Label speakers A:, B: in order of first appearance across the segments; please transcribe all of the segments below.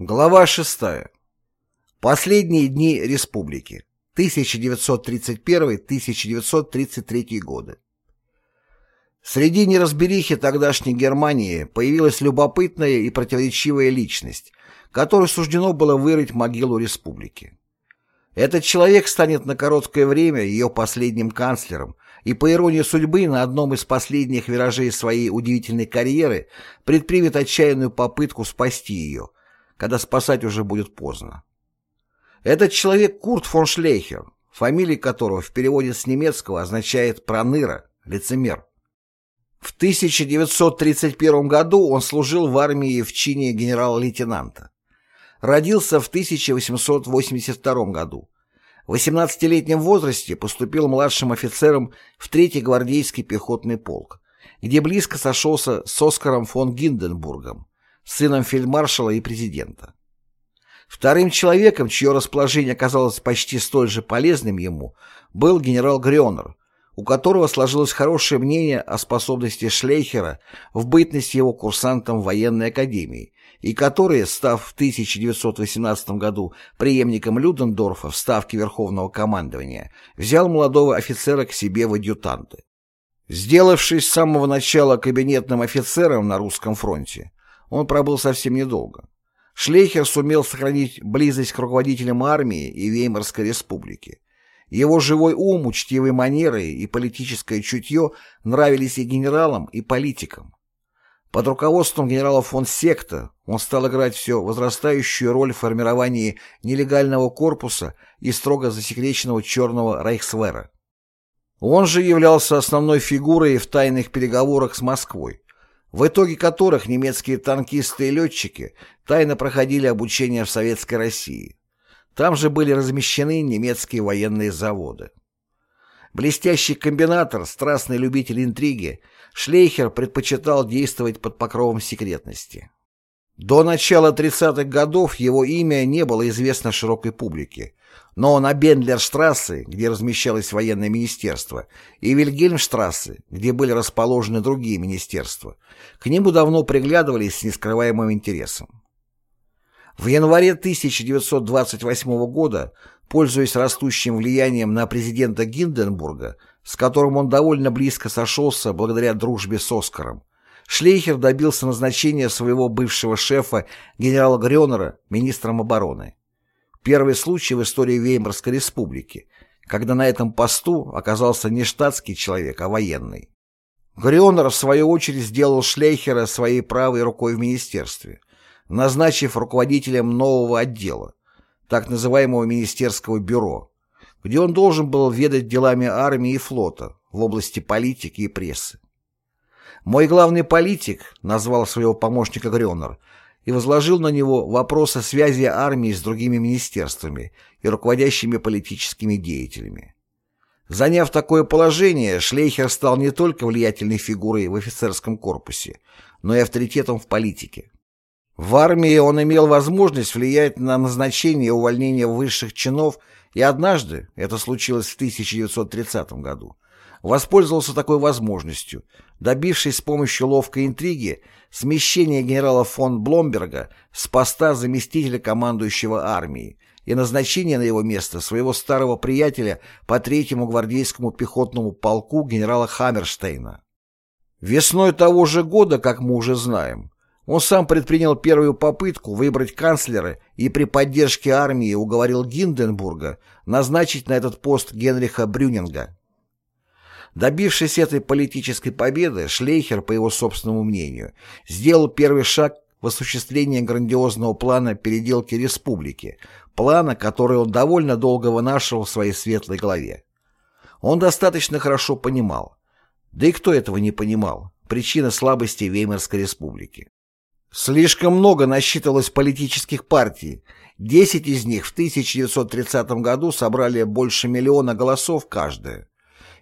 A: Глава 6. Последние дни республики. 1931-1933 годы. Среди неразберихи тогдашней Германии появилась любопытная и противоречивая личность, которой суждено было вырыть могилу республики. Этот человек станет на короткое время ее последним канцлером и, по иронии судьбы, на одном из последних виражей своей удивительной карьеры предпримет отчаянную попытку спасти ее – когда спасать уже будет поздно. Этот человек Курт фон Шлейхер, фамилия которого в переводе с немецкого означает «проныра», «лицемер». В 1931 году он служил в армии в чине генерал-лейтенанта. Родился в 1882 году. В 18-летнем возрасте поступил младшим офицером в 3-й гвардейский пехотный полк, где близко сошелся с Оскаром фон Гинденбургом, сыном фельдмаршала и президента. Вторым человеком, чье расположение оказалось почти столь же полезным ему, был генерал Грёнер, у которого сложилось хорошее мнение о способности Шлейхера в бытность его курсантом военной академии, и который, став в 1918 году преемником Людендорфа в ставке Верховного командования, взял молодого офицера к себе в адъютанты. Сделавшись с самого начала кабинетным офицером на русском фронте, он пробыл совсем недолго. Шлейхер сумел сохранить близость к руководителям армии и Веймарской республики. Его живой ум, учтивые манеры и политическое чутье нравились и генералам, и политикам. Под руководством генерала фон Секта он стал играть все возрастающую роль в формировании нелегального корпуса и строго засекреченного черного Рейхсвера. Он же являлся основной фигурой в тайных переговорах с Москвой, в итоге которых немецкие танкисты и летчики тайно проходили обучение в Советской России. Там же были размещены немецкие военные заводы. Блестящий комбинатор, страстный любитель интриги, Шлейхер предпочитал действовать под покровом секретности. До начала 30-х годов его имя не было известно широкой публике, но на Бендлерштрассе, где размещалось военное министерство, и Вильгельмштрассе, где были расположены другие министерства, к нему давно приглядывались с нескрываемым интересом. В январе 1928 года, пользуясь растущим влиянием на президента Гинденбурга, с которым он довольно близко сошелся благодаря дружбе с Оскаром, Шлейхер добился назначения своего бывшего шефа генерала Грёнера министром обороны. Первый случай в истории Веймарской республики, когда на этом посту оказался не штатский человек, а военный. Грёнер, в свою очередь, сделал Шлейхера своей правой рукой в министерстве, назначив руководителем нового отдела, так называемого министерского бюро, где он должен был ведать делами армии и флота в области политики и прессы. «Мой главный политик», — назвал своего помощника Грёнер, — и возложил на него вопросы связи армии с другими министерствами и руководящими политическими деятелями. Заняв такое положение, Шлейхер стал не только влиятельной фигурой в офицерском корпусе, но и авторитетом в политике. В армии он имел возможность влиять на назначение и увольнение высших чинов, и однажды, это случилось в 1930 году, воспользовался такой возможностью, добившись с помощью ловкой интриги смещения генерала фон Бломберга с поста заместителя командующего армией и назначения на его место своего старого приятеля по третьему гвардейскому пехотному полку генерала Хаммерштейна. Весной того же года, как мы уже знаем, он сам предпринял первую попытку выбрать канцлера и при поддержке армии уговорил Гинденбурга назначить на этот пост Генриха Брюнинга. Добившись этой политической победы, Шлейхер, по его собственному мнению, сделал первый шаг в осуществлении грандиозного плана переделки республики, плана, который он довольно долго вынашивал в своей светлой голове. Он достаточно хорошо понимал. Да и кто этого не понимал? Причина слабости Веймарской республики. Слишком много насчитывалось политических партий. Десять из них в 1930 году собрали больше миллиона голосов каждая.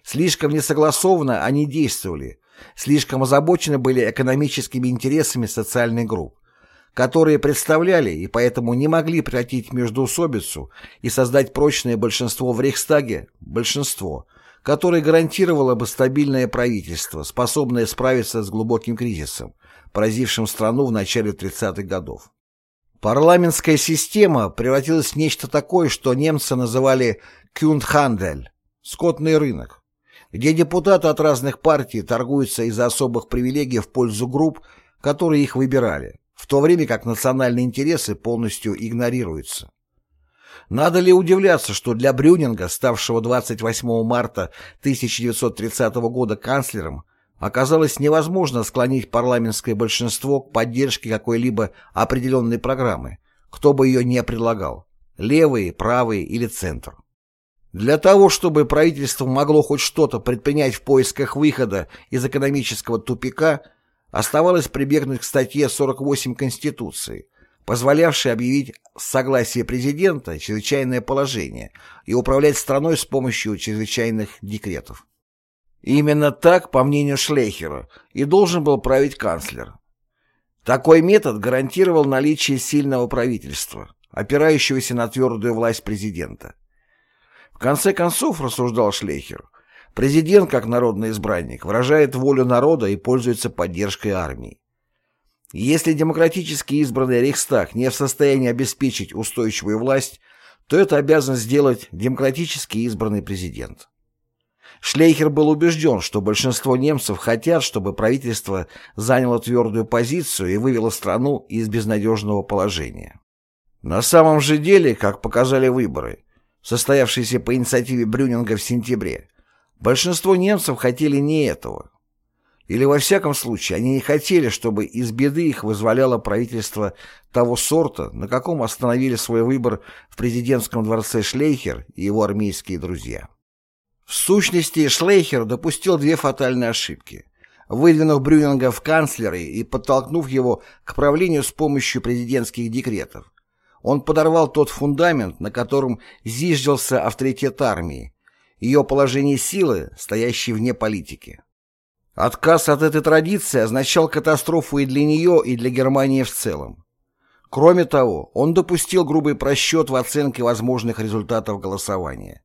A: Слишком несогласованно они действовали, слишком озабочены были экономическими интересами социальных групп, которые представляли и поэтому не могли прекратить междоусобицу и создать прочное большинство в Рейхстаге, большинство, которое гарантировало бы стабильное правительство, способное справиться с глубоким кризисом, поразившим страну в начале 30-х годов. Парламентская система превратилась в нечто такое, что немцы называли «кюндхандель» — скотный рынок, где депутаты от разных партий торгуются из-за особых привилегий в пользу групп, которые их выбирали, в то время как национальные интересы полностью игнорируются. Надо ли удивляться, что для Брюнинга, ставшего 28 марта 1930 года канцлером, оказалось невозможно склонить парламентское большинство к поддержке какой-либо определенной программы, кто бы ее не предлагал – левые, правые или центр. Для того, чтобы правительство могло хоть что-то предпринять в поисках выхода из экономического тупика, оставалось прибегнуть к статье 48 Конституции, позволявшей объявить согласие президента чрезвычайное положение и управлять страной с помощью чрезвычайных декретов. Именно так, по мнению Шлейхера, и должен был править канцлер. Такой метод гарантировал наличие сильного правительства, опирающегося на твердую власть президента. Конце концов, рассуждал Шлейхер, президент, как народный избранник, выражает волю народа и пользуется поддержкой армии. Если демократически избранный Рейхстаг не в состоянии обеспечить устойчивую власть, то это обязан сделать демократически избранный президент. Шлейхер был убежден, что большинство немцев хотят, чтобы правительство заняло твердую позицию и вывело страну из безнадежного положения. На самом же деле, как показали выборы, состоявшиеся по инициативе Брюнинга в сентябре, большинство немцев хотели не этого. Или во всяком случае, они не хотели, чтобы из беды их вызволяло правительство того сорта, на каком остановили свой выбор в президентском дворце Шлейхер и его армейские друзья. В сущности, Шлейхер допустил две фатальные ошибки, выдвинув Брюнинга в канцлеры и подтолкнув его к правлению с помощью президентских декретов. Он подорвал тот фундамент, на котором зиждился авторитет армии, ее положение силы, стоящей вне политики. Отказ от этой традиции означал катастрофу и для нее, и для Германии в целом. Кроме того, он допустил грубый просчет в оценке возможных результатов голосования.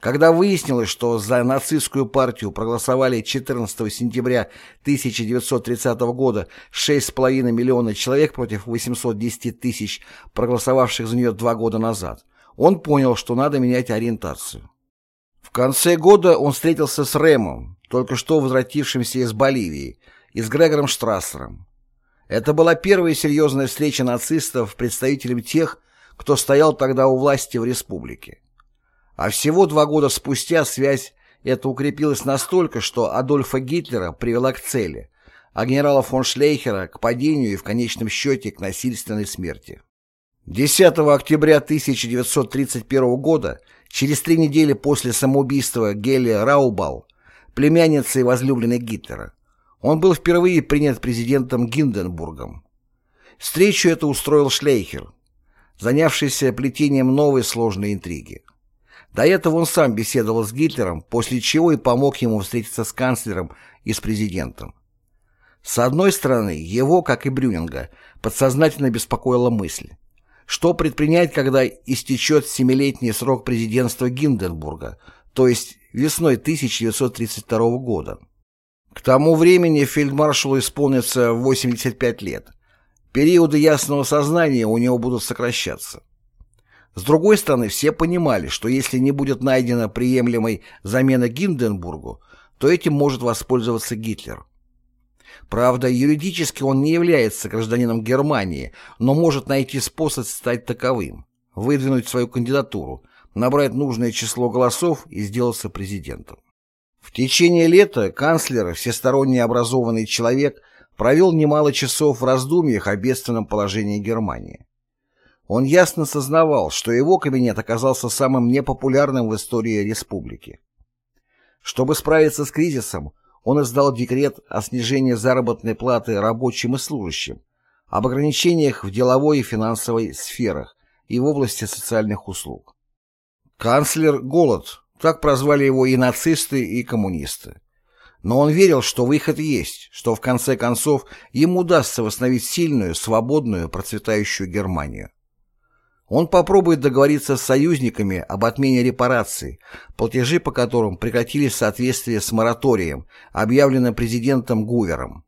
A: Когда выяснилось, что за нацистскую партию проголосовали 14 сентября 1930 года 6,5 миллиона человек против 810 тысяч, проголосовавших за нее два года назад, он понял, что надо менять ориентацию. В конце года он встретился с Рэмом, только что возвратившимся из Боливии, и с Грегором Штрассером. Это была первая серьезная встреча нацистов представителям тех, кто стоял тогда у власти в республике. А всего два года спустя связь эта укрепилась настолько, что Адольфа Гитлера привела к цели, а генерала фон Шлейхера к падению и в конечном счете к насильственной смерти. 10 октября 1931 года, через три недели после самоубийства Гели Раубал, племянницы и возлюбленной Гитлера, он был впервые принят президентом Гинденбургом. Встречу эту устроил Шлейхер, занявшийся плетением новой сложной интриги. До этого он сам беседовал с Гитлером, после чего и помог ему встретиться с канцлером и с президентом. С одной стороны, его, как и Брюнинга, подсознательно беспокоила мысль, что предпринять, когда истечет семилетний срок президентства Гинденбурга, то есть весной 1932 года. К тому времени фельдмаршалу исполнится 85 лет. Периоды ясного сознания у него будут сокращаться. С другой стороны, все понимали, что если не будет найдена приемлемой замена Гинденбургу, то этим может воспользоваться Гитлер. Правда, юридически он не является гражданином Германии, но может найти способ стать таковым, выдвинуть свою кандидатуру, набрать нужное число голосов и сделаться президентом. В течение лета канцлер, всесторонне образованный человек, провел немало часов в раздумьях о бедственном положении Германии. Он ясно сознавал, что его кабинет оказался самым непопулярным в истории республики. Чтобы справиться с кризисом, он издал декрет о снижении заработной платы рабочим и служащим, об ограничениях в деловой и финансовой сферах и в области социальных услуг. Канцлер Голод, так прозвали его и нацисты, и коммунисты. Но он верил, что выход есть, что в конце концов ему удастся восстановить сильную, свободную, процветающую Германию. Он попробует договориться с союзниками об отмене репараций, платежи по которым прекратились в соответствии с мораторием, объявленным президентом Гувером.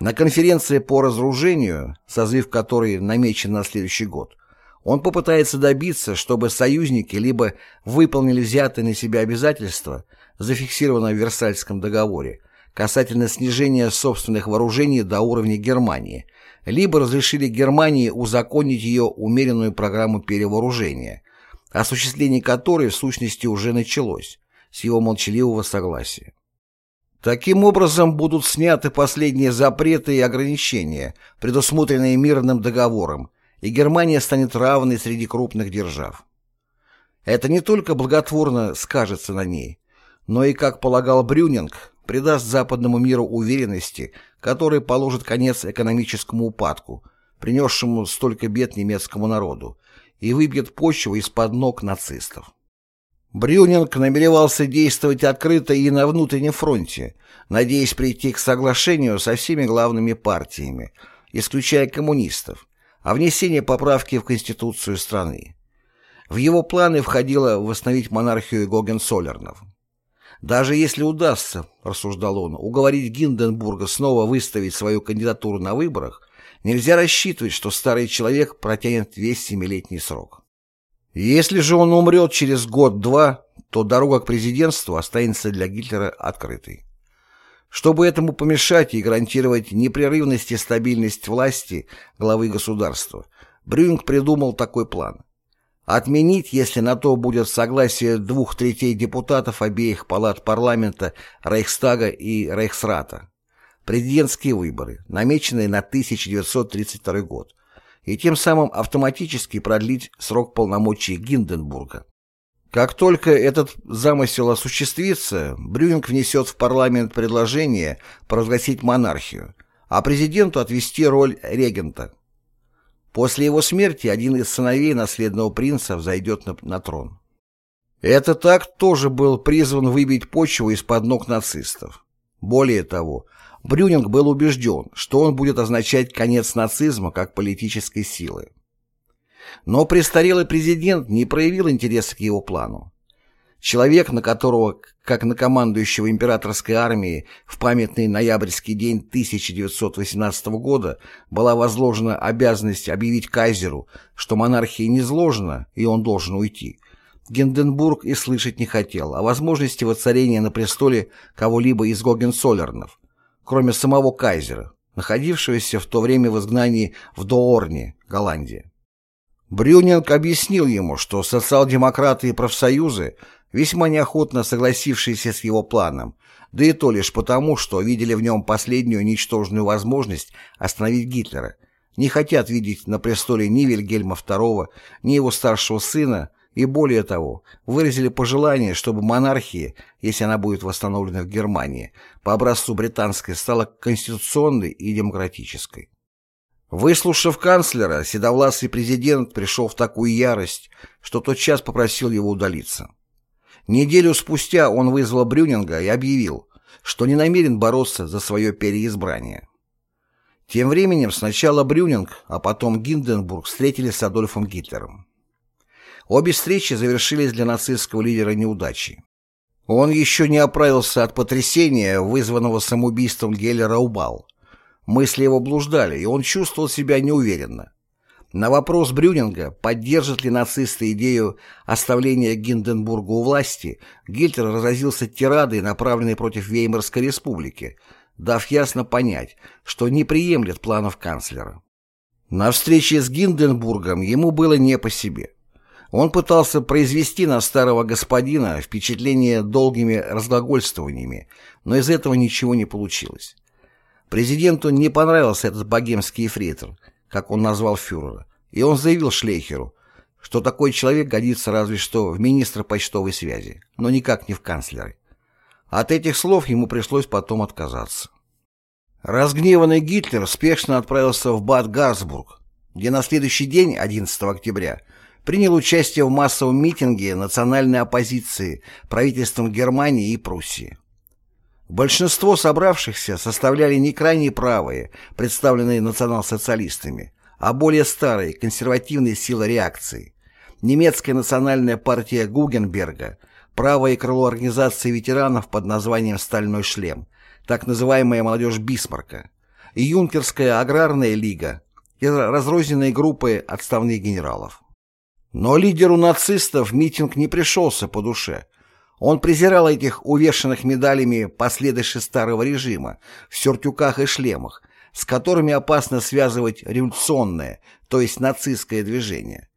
A: На конференции по разоружению, созыв которой намечен на следующий год, он попытается добиться, чтобы союзники либо выполнили взятые на себя обязательства, зафиксированные в Версальском договоре, касательно снижения собственных вооружений до уровня Германии, либо разрешили Германии узаконить ее умеренную программу перевооружения, осуществление которой в сущности уже началось, с его молчаливого согласия. Таким образом будут сняты последние запреты и ограничения, предусмотренные мирным договором, и Германия станет равной среди крупных держав. Это не только благотворно скажется на ней, но и, как полагал Брюнинг, придаст западному миру уверенности, которая положит конец экономическому упадку, принесшему столько бед немецкому народу, и выбьет почву из-под ног нацистов. Брюнинг намеревался действовать открыто и на внутреннем фронте, надеясь прийти к соглашению со всеми главными партиями, исключая коммунистов, о внесении поправки в Конституцию страны. В его планы входило восстановить монархию Гогенцоллернов. Даже если удастся, рассуждал он, уговорить Гинденбурга снова выставить свою кандидатуру на выборах, нельзя рассчитывать, что старый человек протянет весь семилетний срок. Если же он умрет через год-два, то дорога к президентству останется для Гитлера открытой. Чтобы этому помешать и гарантировать непрерывность и стабильность власти главы государства, Брюнг придумал такой план. Отменить, если на то будет согласие двух третей депутатов обеих палат парламента Рейхстага и Рейхсрата, президентские выборы, намеченные на 1932 год, и тем самым автоматически продлить срок полномочий Гинденбурга. Как только этот замысел осуществится, Брюинг внесет в парламент предложение провозгласить монархию, а президенту отвести роль регента. После его смерти один из сыновей наследного принца взойдет на, на трон. Этот акт тоже был призван выбить почву из-под ног нацистов. Более того, Брюнинг был убежден, что он будет означать конец нацизма как политической силы. Но престарелый президент не проявил интереса к его плану. Человек, на которого, как на командующего императорской армией, в памятный ноябрьский день 1918 года была возложена обязанность объявить кайзеру, что монархия не зложена и он должен уйти, Гинденбург и слышать не хотел о возможности воцарения на престоле кого-либо из Гогенцоллернов, кроме самого кайзера, находившегося в то время в изгнании в Доорне, Голландия. Брюнинг объяснил ему, что социал-демократы и профсоюзы, весьма неохотно согласившиеся с его планом, да и то лишь потому, что видели в нем последнюю ничтожную возможность остановить Гитлера, не хотят видеть на престоле ни Вильгельма II, ни его старшего сына, и более того, выразили пожелание, чтобы монархия, если она будет восстановлена в Германии, по образцу британской, стала конституционной и демократической. Выслушав канцлера, седовласый президент пришел в такую ярость, что тот час попросил его удалиться. Неделю спустя он вызвал Брюнинга и объявил, что не намерен бороться за свое переизбрание. Тем временем сначала Брюнинг, а потом Гинденбург встретились с Адольфом Гитлером. Обе встречи завершились для нацистского лидера неудачей. Он еще не оправился от потрясения, вызванного самоубийством Геллера Убал, Мысли его блуждали, и он чувствовал себя неуверенно. На вопрос Брюнинга, поддержат ли нацисты идею оставления Гинденбурга у власти, Гитлер разразился тирадой, направленной против Веймарской республики, дав ясно понять, что не приемлет планов канцлера. На встрече с Гинденбургом ему было не по себе. Он пытался произвести на старого господина впечатление долгими разглагольствованиями, но из этого ничего не получилось. Президенту не понравился этот богемский эфрейтор, как он назвал фюрера, и он заявил Шлейхеру, что такой человек годится разве что в министра почтовой связи, но никак не в канцлеры. От этих слов ему пришлось потом отказаться. Разгневанный Гитлер спешно отправился в Бад-Гарсбург, где на следующий день, 11 октября, принял участие в массовом митинге национальной оппозиции правительством Германии и Пруссии. Большинство собравшихся составляли не крайне правые, представленные национал-социалистами, а более старые, консервативные силы реакции. Немецкая национальная партия Гугенберга, правое крыло организации ветеранов под названием «Стальной шлем», так называемая молодежь Бисмарка, Юнкерская аграрная лига и разрозненные группы отставных генералов. Но лидеру нацистов митинг не пришелся по душе. Он презирал этих увешанных медалями последующих старого режима в сюртюках и шлемах, с которыми опасно связывать революционное, то есть нацистское движение.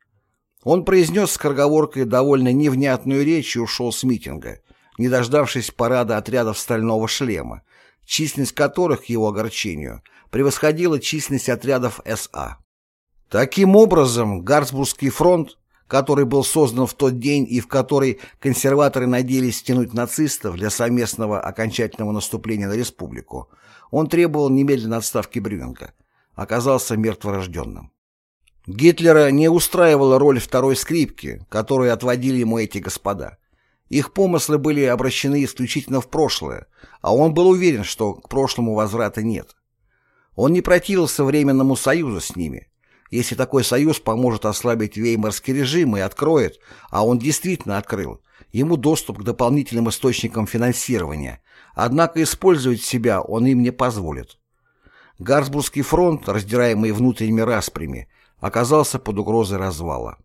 A: Он произнес с скороговоркой довольно невнятную речь и ушел с митинга, не дождавшись парада отрядов стального шлема, численность которых, к его огорчению, превосходила численность отрядов СА. Таким образом, Гарсбургский фронт, который был создан в тот день и в который консерваторы надеялись стянуть нацистов для совместного окончательного наступления на республику, он требовал немедленной отставки Брюнинга, оказался мертворожденным. Гитлера не устраивала роль второй скрипки, которую отводили ему эти господа. Их помыслы были обращены исключительно в прошлое, а он был уверен, что к прошлому возврата нет. Он не противился Временному союзу с ними. Если такой союз поможет ослабить веймарский режим и откроет, а он действительно открыл, ему доступ к дополнительным источникам финансирования, однако использовать себя он им не позволит. Гарсбургский фронт, раздираемый внутренними распрями, оказался под угрозой развала.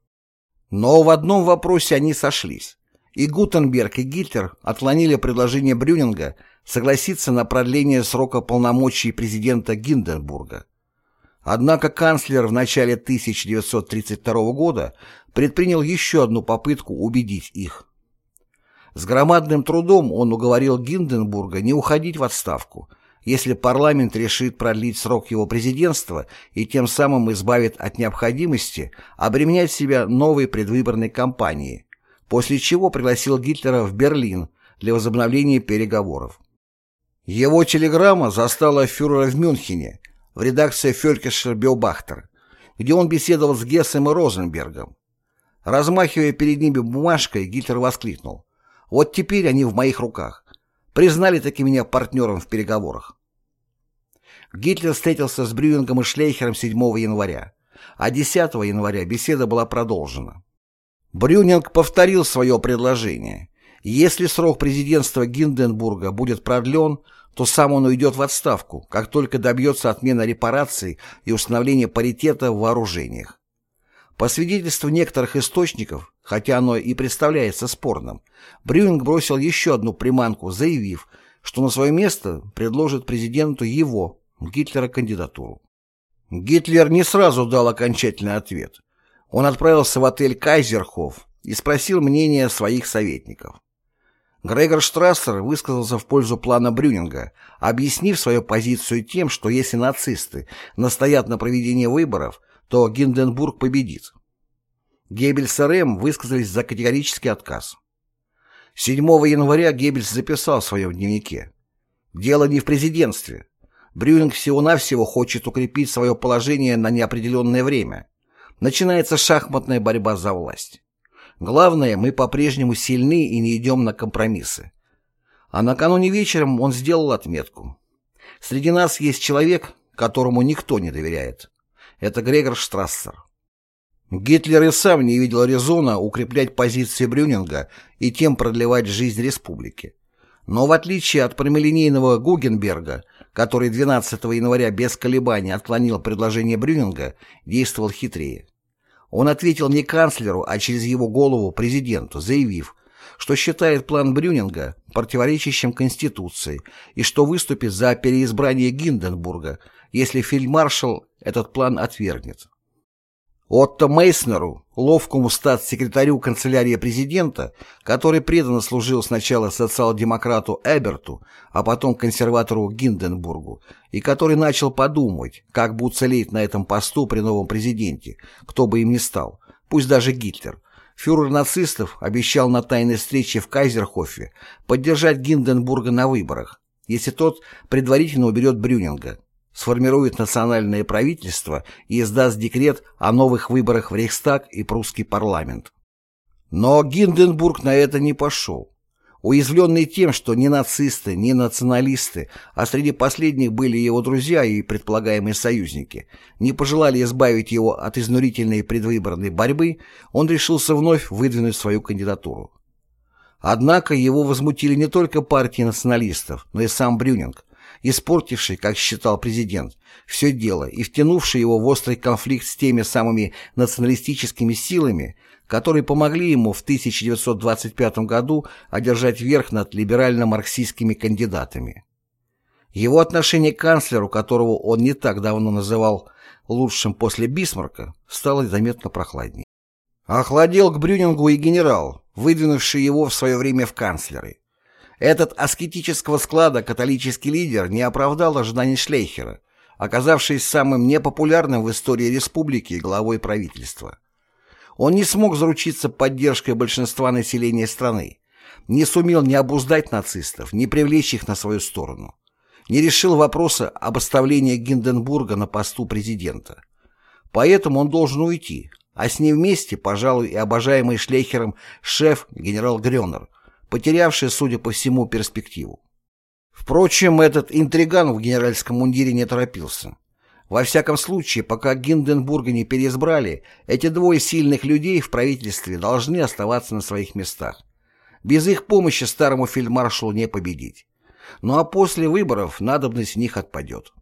A: Но в одном вопросе они сошлись. И Гутенберг, и Гитлер отклонили предложение Брюнинга согласиться на продление срока полномочий президента Гинденбурга. Однако канцлер в начале 1932 года предпринял еще одну попытку убедить их. С громадным трудом он уговорил Гинденбурга не уходить в отставку, если парламент решит продлить срок его президентства и тем самым избавит от необходимости обременять себя новой предвыборной кампанией, после чего пригласил Гитлера в Берлин для возобновления переговоров. Его телеграмма застала фюрера в Мюнхене, в редакции Фелькешер Биобахтер, где он беседовал с Гессом и Розенбергом. Размахивая перед ними бумажкой, Гитлер воскликнул. «Вот теперь они в моих руках. Признали таки меня партнером в переговорах. Гитлер встретился с Брюингом и Шлейхером 7 января, а 10 января беседа была продолжена. Брюнинг повторил свое предложение. Если срок президентства Гинденбурга будет продлен, то сам он уйдет в отставку, как только добьется отмены репараций и установления паритета в вооружениях. По свидетельству некоторых источников, хотя оно и представляется спорным, Брюинг бросил еще одну приманку, заявив, что на свое место предложит президенту его, Гитлера, кандидатуру. Гитлер не сразу дал окончательный ответ. Он отправился в отель «Кайзерхоф» и спросил мнения своих советников. Грегор Штрассер высказался в пользу плана Брюнинга, объяснив свою позицию тем, что если нацисты настоят на проведении выборов, то Гинденбург победит. Геббельс и Рэм высказались за категорический отказ. 7 января Геббельс записал в своем дневнике. «Дело не в президентстве. Брюнинг всего-навсего хочет укрепить свое положение на неопределенное время. Начинается шахматная борьба за власть. Главное, мы по-прежнему сильны и не идем на компромиссы. А накануне вечером он сделал отметку. Среди нас есть человек, которому никто не доверяет. Это Грегор Штрассер. Гитлер и сам не видел резона укреплять позиции Брюнинга и тем продлевать жизнь республики. Но в отличие от прямолинейного Гугенберга, который 12 января без колебаний отклонил предложение Брюнинга, действовал хитрее. Он ответил не канцлеру, а через его голову президенту, заявив, что считает план Брюнинга противоречащим Конституции и что выступит за переизбрание Гинденбурга, если фельдмаршал этот план отвергнет. Отто Мейснеру, ловкому статс-секретарю канцелярии президента, который преданно служил сначала социал-демократу Эберту, а потом консерватору Гинденбургу, и который начал подумать, как бы уцелеть на этом посту при новом президенте, кто бы им ни стал, пусть даже Гитлер, фюрер нацистов обещал на тайной встрече в Кайзерхофе поддержать Гинденбурга на выборах, если тот предварительно уберет Брюнинга сформирует национальное правительство и издаст декрет о новых выборах в Рейхстаг и прусский парламент. Но Гинденбург на это не пошел. Уязвленный тем, что ни нацисты, ни националисты, а среди последних были его друзья и предполагаемые союзники, не пожелали избавить его от изнурительной предвыборной борьбы, он решился вновь выдвинуть свою кандидатуру. Однако его возмутили не только партии националистов, но и сам Брюнинг, испортивший, как считал президент, все дело и втянувший его в острый конфликт с теми самыми националистическими силами, которые помогли ему в 1925 году одержать верх над либерально-марксистскими кандидатами. Его отношение к канцлеру, которого он не так давно называл лучшим после Бисмарка, стало заметно прохладнее. Охладел к Брюнингу и генерал, выдвинувший его в свое время в канцлеры. Этот аскетического склада католический лидер не оправдал ожиданий Шлейхера, оказавшись самым непопулярным в истории республики главой правительства. Он не смог заручиться поддержкой большинства населения страны, не сумел ни обуздать нацистов, ни привлечь их на свою сторону, не решил вопроса об оставлении Гинденбурга на посту президента. Поэтому он должен уйти, а с ним вместе, пожалуй, и обожаемый Шлейхером шеф генерал Грёнер, потерявший, судя по всему, перспективу. Впрочем, этот интриган в генеральском мундире не торопился. Во всяком случае, пока Гинденбурга не переизбрали, эти двое сильных людей в правительстве должны оставаться на своих местах. Без их помощи старому фельдмаршалу не победить. Ну а после выборов надобность в них отпадет.